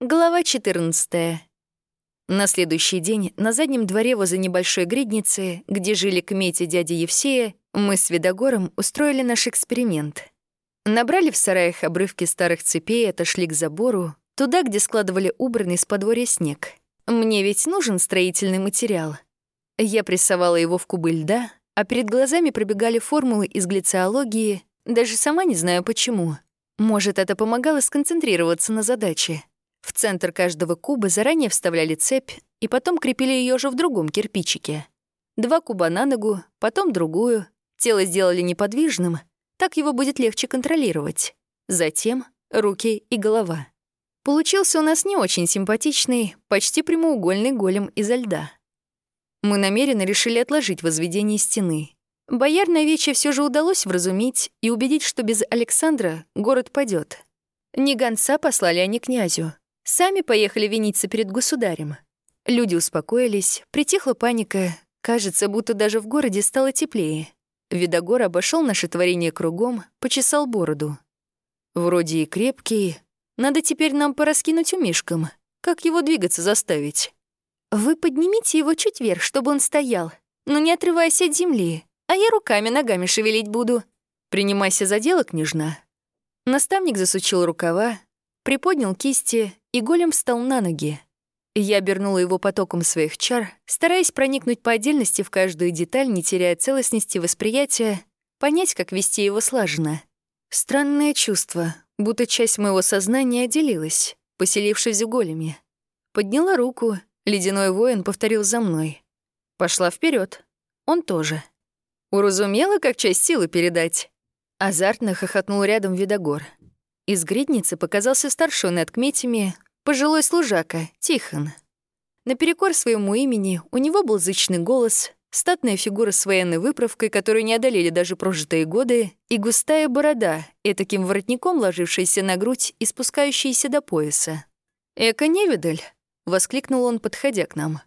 Глава 14. На следующий день на заднем дворе возле небольшой гридницы, где жили кмети дяди Евсея, мы с Видогором устроили наш эксперимент. Набрали в сараях обрывки старых цепей и отошли к забору, туда, где складывали убранный с подворья снег. Мне ведь нужен строительный материал. Я прессовала его в кубы льда, а перед глазами пробегали формулы из глициологии, даже сама не знаю почему. Может, это помогало сконцентрироваться на задаче. В центр каждого куба заранее вставляли цепь и потом крепили ее же в другом кирпичике. Два куба на ногу, потом другую. Тело сделали неподвижным, так его будет легче контролировать. Затем руки и голова. Получился у нас не очень симпатичный, почти прямоугольный голем изо льда. Мы намеренно решили отложить возведение стены. Бояр на все же удалось вразумить и убедить, что без Александра город падет. Не гонца послали, а не князю. Сами поехали виниться перед государем. Люди успокоились, притихла паника. Кажется, будто даже в городе стало теплее. Видогор обошел наше творение кругом, почесал бороду. Вроде и крепкий. Надо теперь нам пораскинуть умишкам. Как его двигаться заставить? Вы поднимите его чуть вверх, чтобы он стоял, но не отрывайся от земли, а я руками-ногами шевелить буду. Принимайся за дело, княжна. Наставник засучил рукава, приподнял кисти, и голем встал на ноги. Я обернула его потоком своих чар, стараясь проникнуть по отдельности в каждую деталь, не теряя целостности восприятия, понять, как вести его слаженно. Странное чувство, будто часть моего сознания отделилась, поселившись в големе. Подняла руку, ледяной воин повторил за мной. Пошла вперед. Он тоже. Уразумела, как часть силы передать. Азартно хохотнул рядом Видогор. Из гридницы показался старшой над кметями, пожилой служака, Тихон. Наперекор своему имени у него был зычный голос, статная фигура с военной выправкой, которую не одолели даже прожитые годы, и густая борода, этаким воротником ложившаяся на грудь и спускающаяся до пояса. «Эка невидаль!» — воскликнул он, подходя к нам.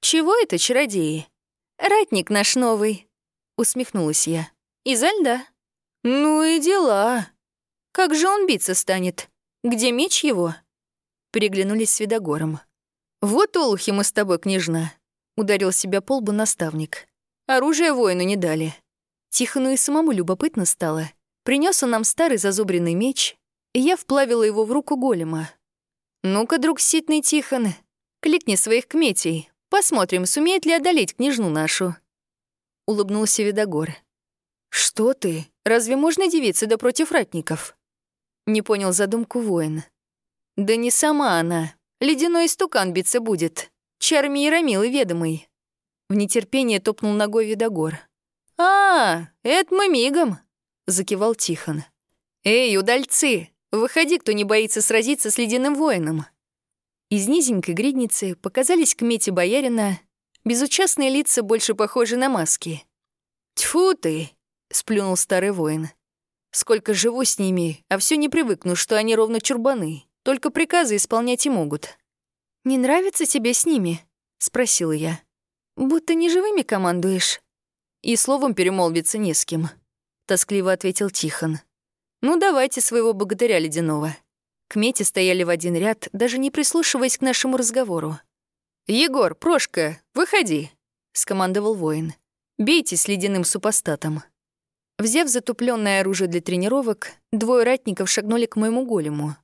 «Чего это, чародеи?» «Ратник наш новый», — усмехнулась я. «Изо льда». «Ну и дела», как же он биться станет? Где меч его?» Переглянулись с Видогором. «Вот олухи мы с тобой, княжна», — ударил себя по лбу наставник. «Оружие воину не дали». Тихону и самому любопытно стало. Принес он нам старый зазубренный меч, и я вплавила его в руку голема. «Ну-ка, друг ситный Тихон, кликни своих кметей, посмотрим, сумеет ли одолеть княжну нашу». Улыбнулся Видогор. «Что ты? Разве можно девиться да против ратников?» Не понял задумку воин. Да не сама она. Ледяной стукан биться будет. Чарми и Рамилы ведомый. В нетерпение топнул ногой Видогор. «А, это мы мигом!» — закивал Тихон. «Эй, удальцы, выходи, кто не боится сразиться с ледяным воином!» Из низенькой гридницы показались к мете боярина, безучастные лица больше похожи на маски. «Тьфу ты!» — сплюнул старый воин. Сколько живу с ними, а все не привыкну, что они ровно чурбаны, только приказы исполнять и могут. «Не нравится тебе с ними?» — спросила я. «Будто не живыми командуешь». И словом перемолвиться не с кем. Тоскливо ответил Тихон. «Ну, давайте своего богатыря ледяного». К мете стояли в один ряд, даже не прислушиваясь к нашему разговору. «Егор, Прошка, выходи!» — скомандовал воин. «Бейте с ледяным супостатом». Взяв затупленное оружие для тренировок, двое ратников шагнули к моему голему.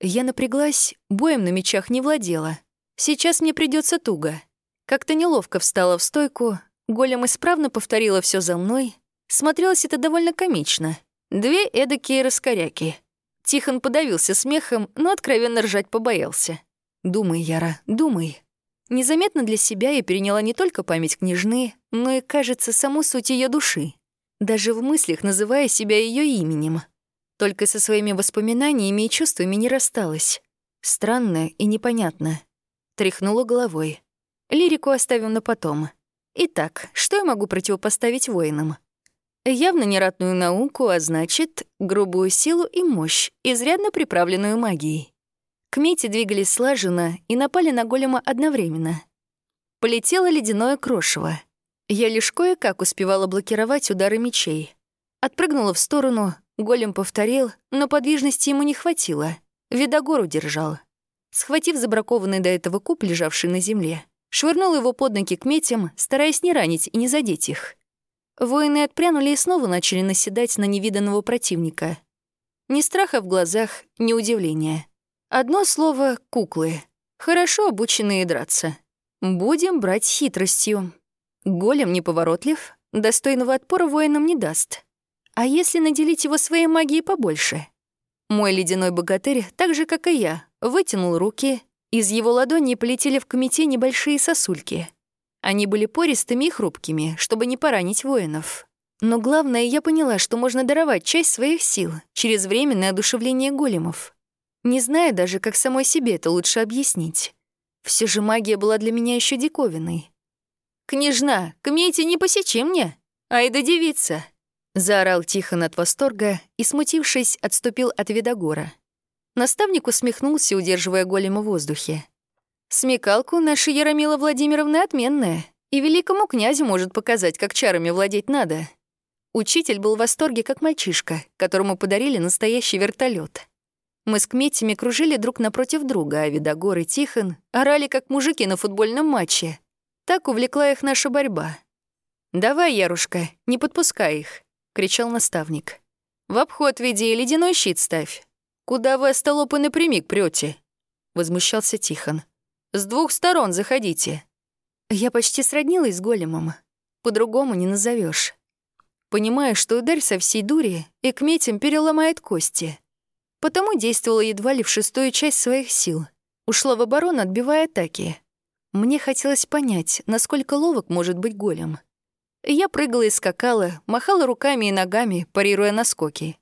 Я напряглась, боем на мечах не владела. Сейчас мне придется туго. Как-то неловко встала в стойку, голем исправно повторила все за мной. Смотрелось это довольно комично. Две эдакие раскоряки. Тихон подавился смехом, но откровенно ржать побоялся. «Думай, Яра, думай». Незаметно для себя я переняла не только память княжны, но и, кажется, саму суть ее души даже в мыслях называя себя ее именем. Только со своими воспоминаниями и чувствами не рассталась. Странно и непонятно. Тряхнула головой. Лирику оставим на потом. Итак, что я могу противопоставить воинам? Явно нератную науку, а значит, грубую силу и мощь, изрядно приправленную магией. К Мите двигались слаженно и напали на голема одновременно. Полетело ледяное крошево — я лишь кое-как успевала блокировать удары мечей. Отпрыгнула в сторону, голем повторил, но подвижности ему не хватило. Видогор удержал. Схватив забракованный до этого куб, лежавший на земле, швырнул его под ноги к метям, стараясь не ранить и не задеть их. Воины отпрянули и снова начали наседать на невиданного противника. Ни страха в глазах, ни удивления. Одно слово — куклы. Хорошо обученные драться. Будем брать хитростью. Голем неповоротлив, достойного отпора воинам не даст. А если наделить его своей магией побольше? Мой ледяной богатырь, так же, как и я, вытянул руки, из его ладони полетели в комите небольшие сосульки. Они были пористыми и хрупкими, чтобы не поранить воинов. Но главное, я поняла, что можно даровать часть своих сил через временное одушевление големов. Не зная даже, как самой себе это лучше объяснить. Все же магия была для меня еще диковиной. «Княжна, к мете не посечи мне! Ай да девица!» Заорал Тихон от восторга и, смутившись, отступил от Видогора. Наставник усмехнулся, удерживая голема в воздухе. «Смекалку наша Яромила Владимировна отменная, и великому князю может показать, как чарами владеть надо». Учитель был в восторге, как мальчишка, которому подарили настоящий вертолет. Мы с Кметями кружили друг напротив друга, а Видогор и Тихон орали, как мужики на футбольном матче. Так увлекла их наша борьба. «Давай, Ярушка, не подпускай их», — кричал наставник. «В обход веди и ледяной щит ставь. Куда вы, остолопы, напрямик прете? возмущался Тихон. «С двух сторон заходите». Я почти сроднилась с големом. По-другому не назовешь. Понимая, что ударь со всей дури, и к метям переломает кости. Потому действовала едва ли в шестую часть своих сил. Ушла в оборону, отбивая атаки. Мне хотелось понять, насколько ловок может быть голем. Я прыгала и скакала, махала руками и ногами, парируя наскоки.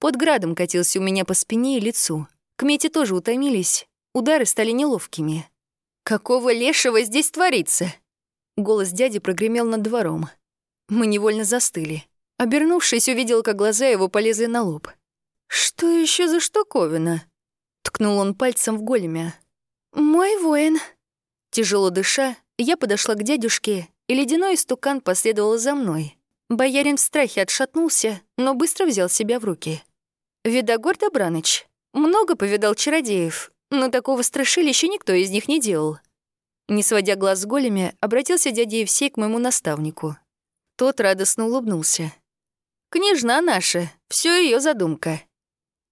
Под градом катился у меня по спине и лицу. Кмети тоже утомились, удары стали неловкими. «Какого лешего здесь творится?» Голос дяди прогремел над двором. Мы невольно застыли. Обернувшись, увидел, как глаза его полезли на лоб. «Что еще за штуковина?» Ткнул он пальцем в големя. «Мой воин». Тяжело дыша, я подошла к дядюшке и ледяной истукан последовал за мной. Боярин в страхе отшатнулся, но быстро взял себя в руки. Видогор Добраныч много повидал чародеев, но такого страшилища никто из них не делал. Не сводя глаз с големи, обратился дядя Евсей к моему наставнику. Тот радостно улыбнулся. «Княжна наша, все ее задумка.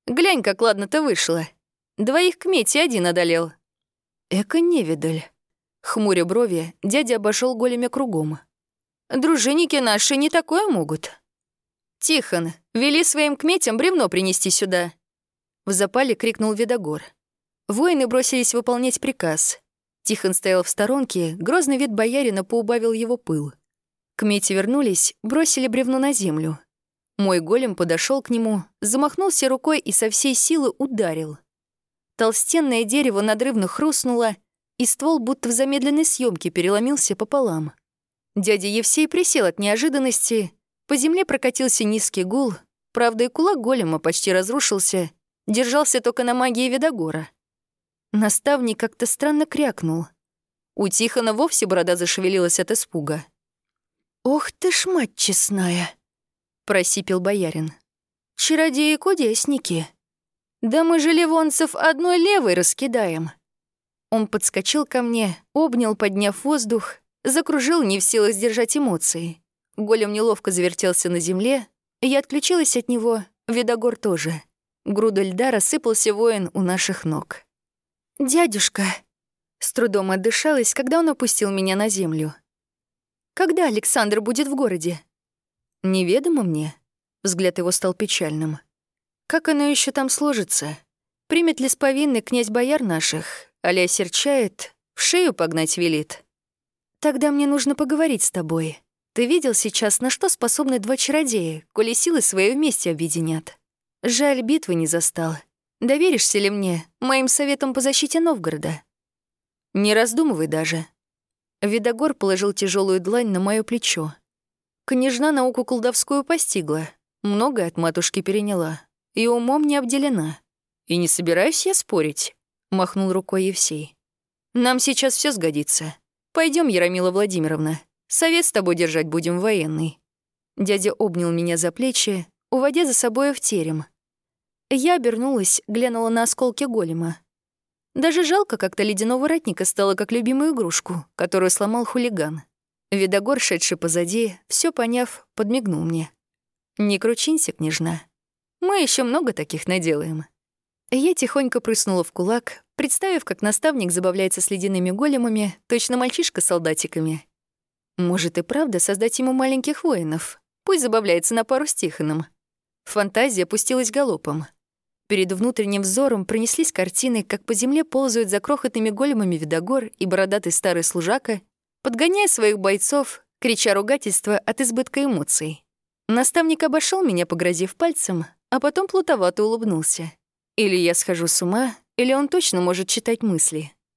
Глянь, как ладно-то вышло. Двоих к мете один одолел». Эко невидаль. Хмуря брови, дядя обошел големя кругом. «Дружинники наши не такое могут». «Тихон, вели своим кметям бревно принести сюда». В запале крикнул Видогор. Воины бросились выполнять приказ. Тихон стоял в сторонке, грозный вид боярина поубавил его пыл. Кмети вернулись, бросили бревно на землю. Мой голем подошел к нему, замахнулся рукой и со всей силы ударил. Толстенное дерево надрывно хрустнуло, и ствол будто в замедленной съемке переломился пополам. Дядя Евсей присел от неожиданности, по земле прокатился низкий гул, правда и кулак голема почти разрушился, держался только на магии Видогора. Наставник как-то странно крякнул. У Тихона вовсе борода зашевелилась от испуга. «Ох ты ж, мать честная!» — просипел боярин. «Чародеи-кудесники! Да мы же ливонцев одной левой раскидаем!» Он подскочил ко мне, обнял, подняв воздух, закружил, не в силах сдержать эмоции. Голем неловко завертелся на земле, я отключилась от него, Видогор тоже. Груда льда рассыпался воин у наших ног. «Дядюшка!» С трудом отдышалась, когда он опустил меня на землю. «Когда Александр будет в городе?» «Неведомо мне». Взгляд его стал печальным. «Как оно еще там сложится? Примет ли с повинной князь бояр наших, Аля серчает, в шею погнать велит. Тогда мне нужно поговорить с тобой. Ты видел сейчас, на что способны два чародея, коли силы свои вместе объединят? Жаль, битвы не застал. Доверишься ли мне, моим советом по защите Новгорода? Не раздумывай даже. Видогор положил тяжелую длань на мое плечо. Княжна науку колдовскую постигла, многое от матушки переняла и умом не обделена. И не собираюсь я спорить махнул рукой Евсей. Нам сейчас все сгодится. Пойдем, Яромила Владимировна. Совет с тобой держать будем военный. Дядя обнял меня за плечи, уводя за собой в терем. Я обернулась, глянула на осколки голема. Даже жалко как-то ледяного ратника стало как любимую игрушку, которую сломал хулиган. Видогор, шедший позади, все поняв, подмигнул мне. «Не кручинься, княжна. Мы еще много таких наделаем». Я тихонько прыснула в кулак, представив, как наставник забавляется с ледяными големами, точно мальчишка с солдатиками. Может и правда создать ему маленьких воинов. Пусть забавляется на пару с Тихоном. Фантазия пустилась галопом. Перед внутренним взором пронеслись картины, как по земле ползают за крохотными големами Видогор и бородатый старый служака, подгоняя своих бойцов, крича ругательства от избытка эмоций. Наставник обошел меня, погрозив пальцем, а потом плутовато улыбнулся. Или я схожу с ума, или он точно может читать мысли.